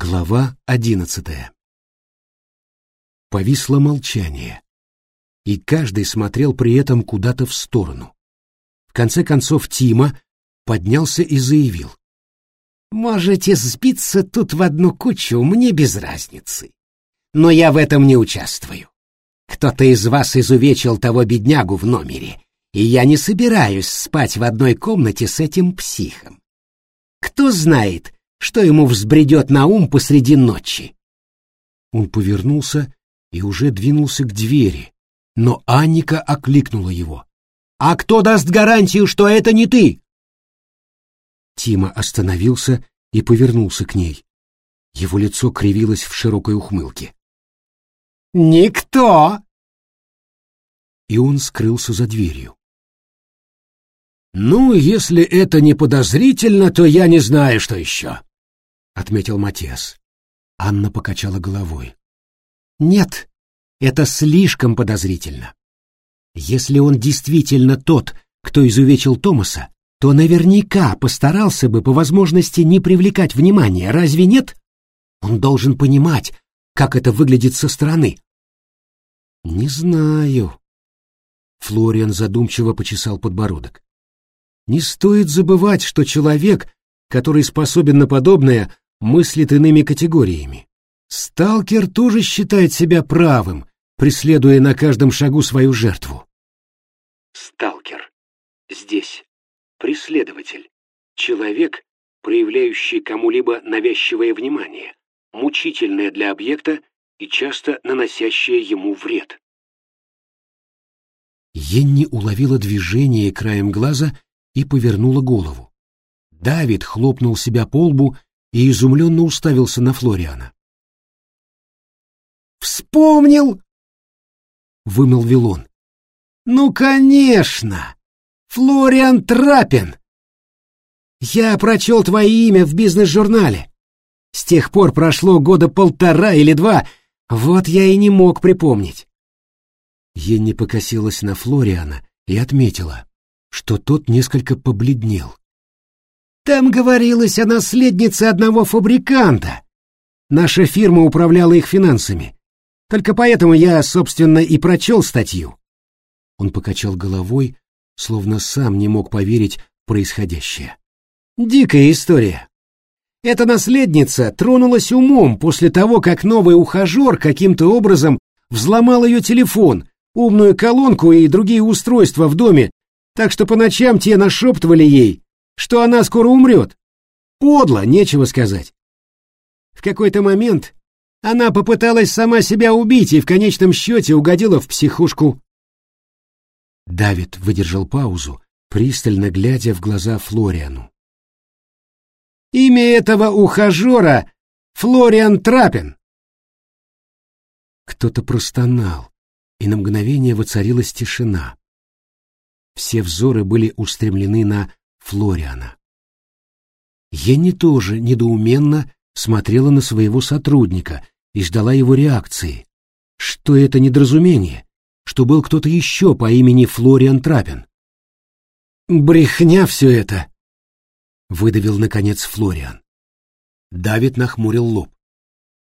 Глава одиннадцатая Повисло молчание, и каждый смотрел при этом куда-то в сторону. В конце концов Тима поднялся и заявил. «Можете сбиться тут в одну кучу, мне без разницы. Но я в этом не участвую. Кто-то из вас изувечил того беднягу в номере, и я не собираюсь спать в одной комнате с этим психом. Кто знает, что ему взбредет на ум посреди ночи?» Он повернулся и уже двинулся к двери, но Анника окликнула его. «А кто даст гарантию, что это не ты?» Тима остановился и повернулся к ней. Его лицо кривилось в широкой ухмылке. «Никто!» И он скрылся за дверью. «Ну, если это не подозрительно, то я не знаю, что еще», — отметил Матиас. Анна покачала головой. Нет, это слишком подозрительно. Если он действительно тот, кто изувечил Томаса, то наверняка постарался бы по возможности не привлекать внимания, разве нет? Он должен понимать, как это выглядит со стороны. Не знаю. Флориан задумчиво почесал подбородок. Не стоит забывать, что человек, который способен на подобное, мыслит иными категориями. Сталкер тоже считает себя правым, преследуя на каждом шагу свою жертву. Сталкер. Здесь. Преследователь. Человек, проявляющий кому-либо навязчивое внимание, мучительное для объекта и часто наносящее ему вред. Енни уловила движение краем глаза и повернула голову. Давид хлопнул себя по лбу и изумленно уставился на Флориана. Вспомнил? Вымолвил он. Ну, конечно! Флориан Трапин! Я прочел твое имя в бизнес-журнале. С тех пор прошло года полтора или два, вот я и не мог припомнить. Енни покосилась на Флориана и отметила, что тот несколько побледнел. Там говорилось о наследнице одного фабриканта. Наша фирма управляла их финансами. Только поэтому я, собственно, и прочел статью. Он покачал головой, словно сам не мог поверить в происходящее. Дикая история. Эта наследница тронулась умом после того, как новый ухажер каким-то образом взломал ее телефон, умную колонку и другие устройства в доме, так что по ночам те нашептывали ей, что она скоро умрет. Подло, нечего сказать. В какой-то момент она попыталась сама себя убить и в конечном счете угодила в психушку. Давид выдержал паузу, пристально глядя в глаза Флориану. «Имя этого ухажера — Флориан Трапин!» Кто-то простонал, и на мгновение воцарилась тишина. Все взоры были устремлены на Флориана. Енни тоже недоуменно смотрела на своего сотрудника и ждала его реакции. Что это недоразумение? Что был кто-то еще по имени Флориан Трапин? «Брехня все это!» — выдавил, наконец, Флориан. Давид нахмурил лоб.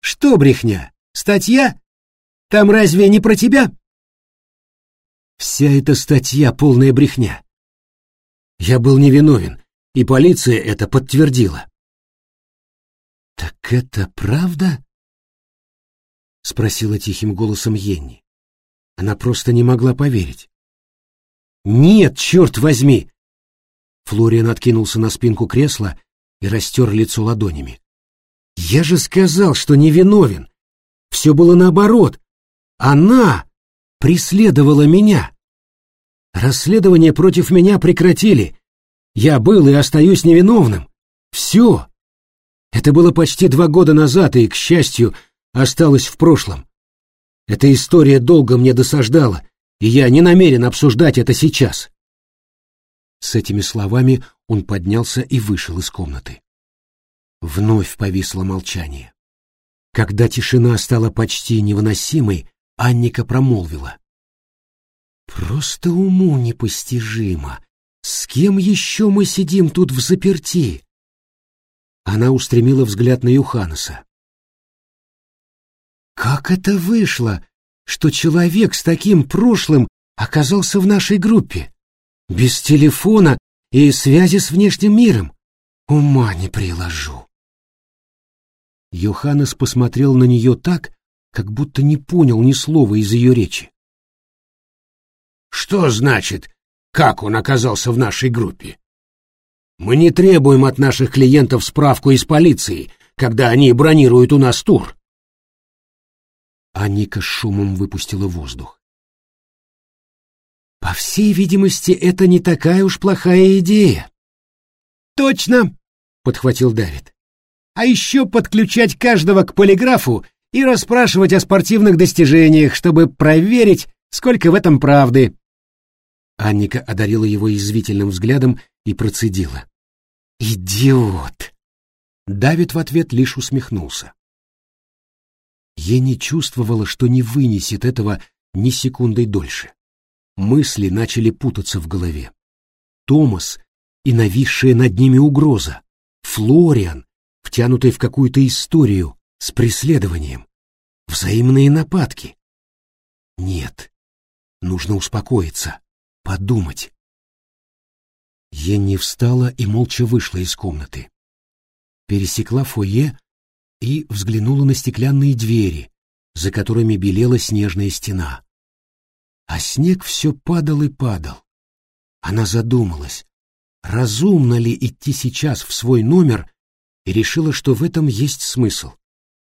«Что брехня? Статья? Там разве не про тебя?» «Вся эта статья — полная брехня. Я был невиновен, и полиция это подтвердила. «Так это правда?» — спросила тихим голосом Йенни. Она просто не могла поверить. «Нет, черт возьми!» Флориан откинулся на спинку кресла и растер лицо ладонями. «Я же сказал, что невиновен. Все было наоборот. Она преследовала меня. Расследование против меня прекратили. Я был и остаюсь невиновным. Все. Это было почти два года назад и, к счастью, осталось в прошлом. Эта история долго мне досаждала, и я не намерен обсуждать это сейчас. С этими словами он поднялся и вышел из комнаты. Вновь повисло молчание. Когда тишина стала почти невыносимой, Анника промолвила. «Просто уму непостижимо. С кем еще мы сидим тут в заперти?» Она устремила взгляд на Юханаса. Как это вышло, что человек с таким прошлым оказался в нашей группе? Без телефона и связи с внешним миром? Ума не приложу. Йоханнес посмотрел на нее так, как будто не понял ни слова из ее речи. «Что значит, как он оказался в нашей группе? Мы не требуем от наших клиентов справку из полиции, когда они бронируют у нас тур». Анника шумом выпустила воздух. «По всей видимости, это не такая уж плохая идея». «Точно!» — подхватил Давид а еще подключать каждого к полиграфу и расспрашивать о спортивных достижениях, чтобы проверить, сколько в этом правды. Анника одарила его извительным взглядом и процедила. «Идиот!» Давид в ответ лишь усмехнулся. Я не чувствовала, что не вынесет этого ни секундой дольше. Мысли начали путаться в голове. Томас и нависшая над ними угроза. Флориан втянутый в какую-то историю с преследованием, взаимные нападки. Нет, нужно успокоиться, подумать. Енни встала и молча вышла из комнаты. Пересекла фойе и взглянула на стеклянные двери, за которыми белела снежная стена. А снег все падал и падал. Она задумалась, разумно ли идти сейчас в свой номер и решила, что в этом есть смысл.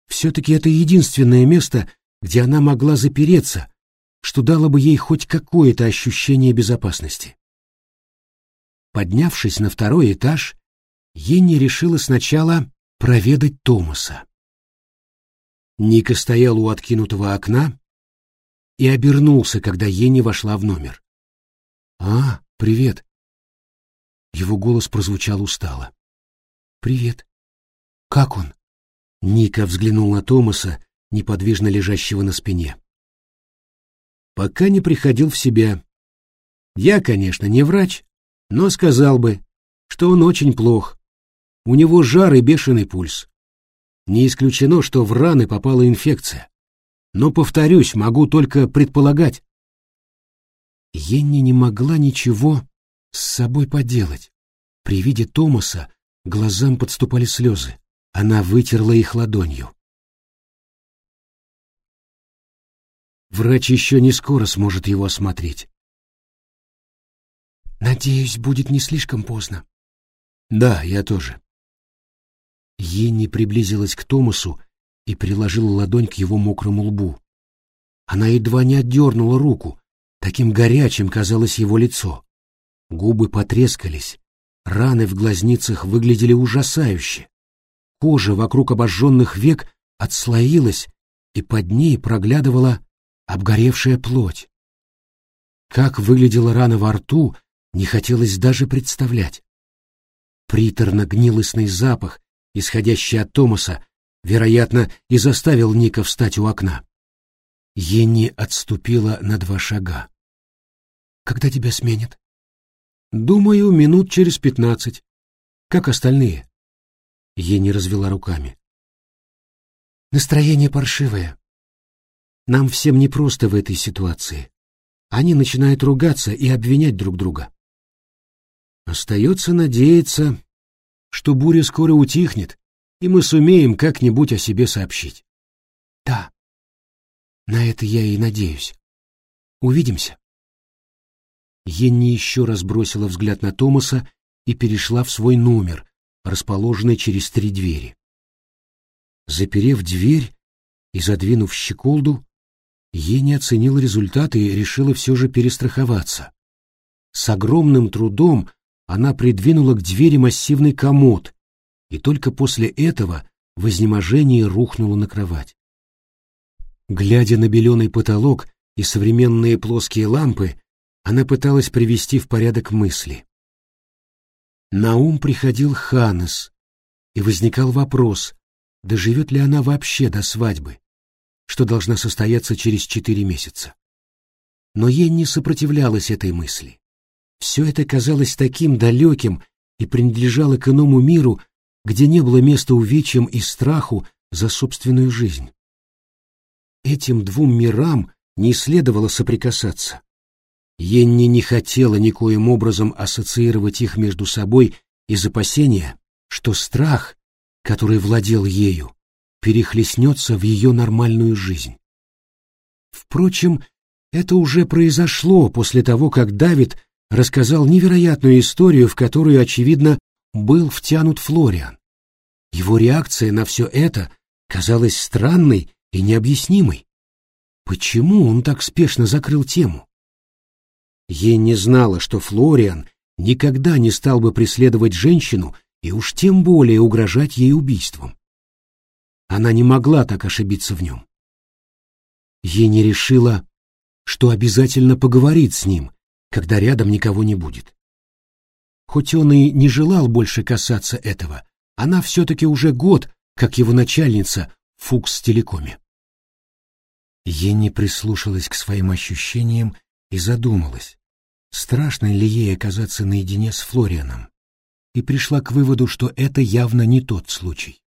Все-таки это единственное место, где она могла запереться, что дало бы ей хоть какое-то ощущение безопасности. Поднявшись на второй этаж, Енни решила сначала проведать Томаса. Ника стоял у откинутого окна и обернулся, когда Енни вошла в номер. «А, привет!» Его голос прозвучал устало. «Привет. Как он? Ника взглянул на Томаса, неподвижно лежащего на спине. Пока не приходил в себя. Я, конечно, не врач, но сказал бы, что он очень плох. У него жар и бешеный пульс. Не исключено, что в раны попала инфекция. Но, повторюсь, могу только предполагать. Енни не могла ничего с собой поделать. При виде Томаса глазам подступали слезы. Она вытерла их ладонью. Врач еще не скоро сможет его осмотреть. Надеюсь, будет не слишком поздно. Да, я тоже. Енни приблизилась к Томасу и приложила ладонь к его мокрому лбу. Она едва не отдернула руку, таким горячим казалось его лицо. Губы потрескались, раны в глазницах выглядели ужасающе. Кожа вокруг обожженных век отслоилась, и под ней проглядывала обгоревшая плоть. Как выглядела рана во рту, не хотелось даже представлять. Приторно-гнилостный запах, исходящий от Томаса, вероятно, и заставил Ника встать у окна. Енни отступила на два шага. «Когда тебя сменят?» «Думаю, минут через пятнадцать. Как остальные?» Ени развела руками. Настроение паршивое. Нам всем непросто в этой ситуации. Они начинают ругаться и обвинять друг друга. Остается надеяться, что буря скоро утихнет, и мы сумеем как-нибудь о себе сообщить. Да, на это я и надеюсь. Увидимся. Енни еще раз бросила взгляд на Томаса и перешла в свой номер, расположенной через три двери. Заперев дверь и задвинув щеколду, Еня оценила результаты и решила все же перестраховаться. С огромным трудом она придвинула к двери массивный комод, и только после этого в рухнула на кровать. Глядя на беленый потолок и современные плоские лампы, она пыталась привести в порядок мысли. На ум приходил Ханес, и возникал вопрос, доживет ли она вообще до свадьбы, что должна состояться через четыре месяца. Но ей не сопротивлялась этой мысли. Все это казалось таким далеким и принадлежало к иному миру, где не было места увечьям и страху за собственную жизнь. этим двум мирам не следовало соприкасаться. Енни не хотела никоим образом ассоциировать их между собой из опасения, что страх, который владел ею, перехлестнется в ее нормальную жизнь. Впрочем, это уже произошло после того, как Давид рассказал невероятную историю, в которую, очевидно, был втянут Флориан. Его реакция на все это казалась странной и необъяснимой. Почему он так спешно закрыл тему? Ей не знала, что Флориан никогда не стал бы преследовать женщину и уж тем более угрожать ей убийством. Она не могла так ошибиться в нем. Ей не решила, что обязательно поговорит с ним, когда рядом никого не будет. Хоть он и не желал больше касаться этого, она все-таки уже год, как его начальница в Фукс-телекоме. Енни прислушалась к своим ощущениям и задумалась, страшно ли ей оказаться наедине с Флорианом, и пришла к выводу, что это явно не тот случай.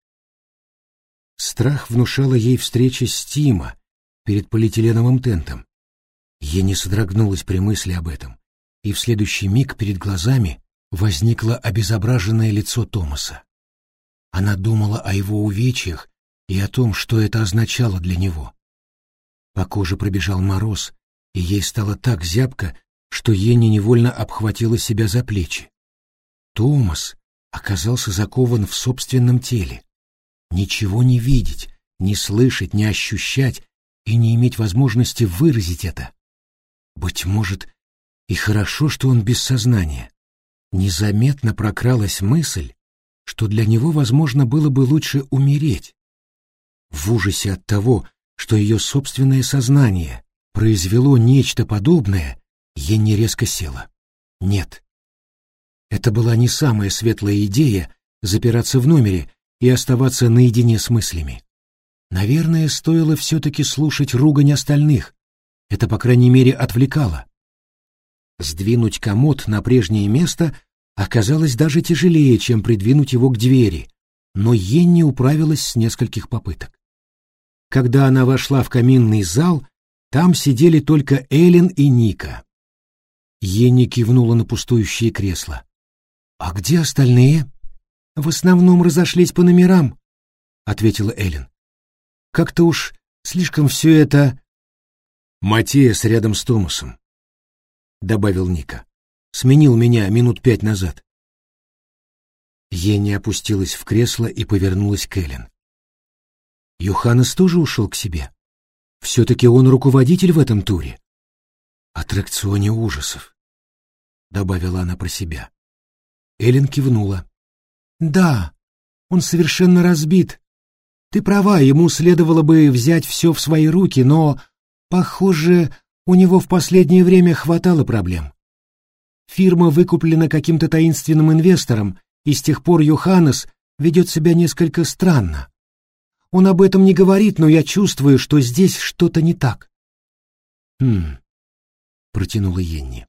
Страх внушала ей встреча с Тима перед полиэтиленовым тентом. Енни содрогнулась при мысли об этом, и в следующий миг перед глазами возникло обезображенное лицо Томаса. Она думала о его увечьях и о том, что это означало для него. По коже пробежал мороз, и ей стало так зябко, что Енни невольно обхватила себя за плечи. Томас оказался закован в собственном теле. Ничего не видеть, не слышать, не ощущать и не иметь возможности выразить это. Быть может, и хорошо, что он без сознания. Незаметно прокралась мысль, что для него, возможно, было бы лучше умереть. В ужасе от того, что ее собственное сознание произвело нечто подобное, Енни резко села. Нет. Это была не самая светлая идея запираться в номере и оставаться наедине с мыслями. Наверное, стоило все-таки слушать ругань остальных. Это, по крайней мере, отвлекало. Сдвинуть комод на прежнее место оказалось даже тяжелее, чем придвинуть его к двери, но Енни управилась с нескольких попыток. Когда она вошла в каминный зал, там сидели только Эллен и Ника. Енни кивнула на пустующие кресла. «А где остальные?» «В основном разошлись по номерам», — ответила Эллен. «Как-то уж слишком все это...» «Матиас рядом с Томасом», — добавил Ника. «Сменил меня минут пять назад». Енни опустилась в кресло и повернулась к Эллен. Юханес тоже ушел к себе. Все-таки он руководитель в этом туре. Аттракционе ужасов, — добавила она про себя. Эллен кивнула. Да, он совершенно разбит. Ты права, ему следовало бы взять все в свои руки, но, похоже, у него в последнее время хватало проблем. Фирма выкуплена каким-то таинственным инвестором, и с тех пор Йоханнес ведет себя несколько странно. Он об этом не говорит, но я чувствую, что здесь что-то не так. «Хм», — протянула Енни.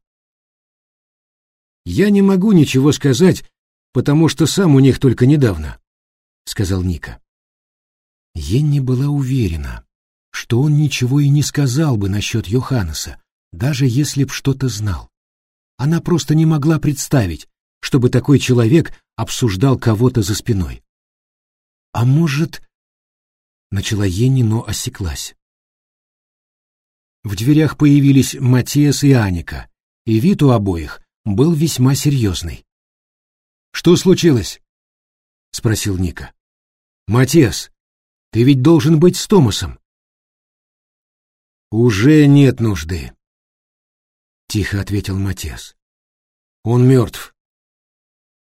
«Я не могу ничего сказать, потому что сам у них только недавно», — сказал Ника. Енни была уверена, что он ничего и не сказал бы насчет Йоханнеса, даже если б что-то знал. Она просто не могла представить, чтобы такой человек обсуждал кого-то за спиной. А может, начала Енни, но осеклась. В дверях появились Матиас и Аника, и вид у обоих был весьма серьезный. «Что случилось?» — спросил Ника. «Матиас, ты ведь должен быть с Томасом». «Уже нет нужды», — тихо ответил Матиас. «Он мертв».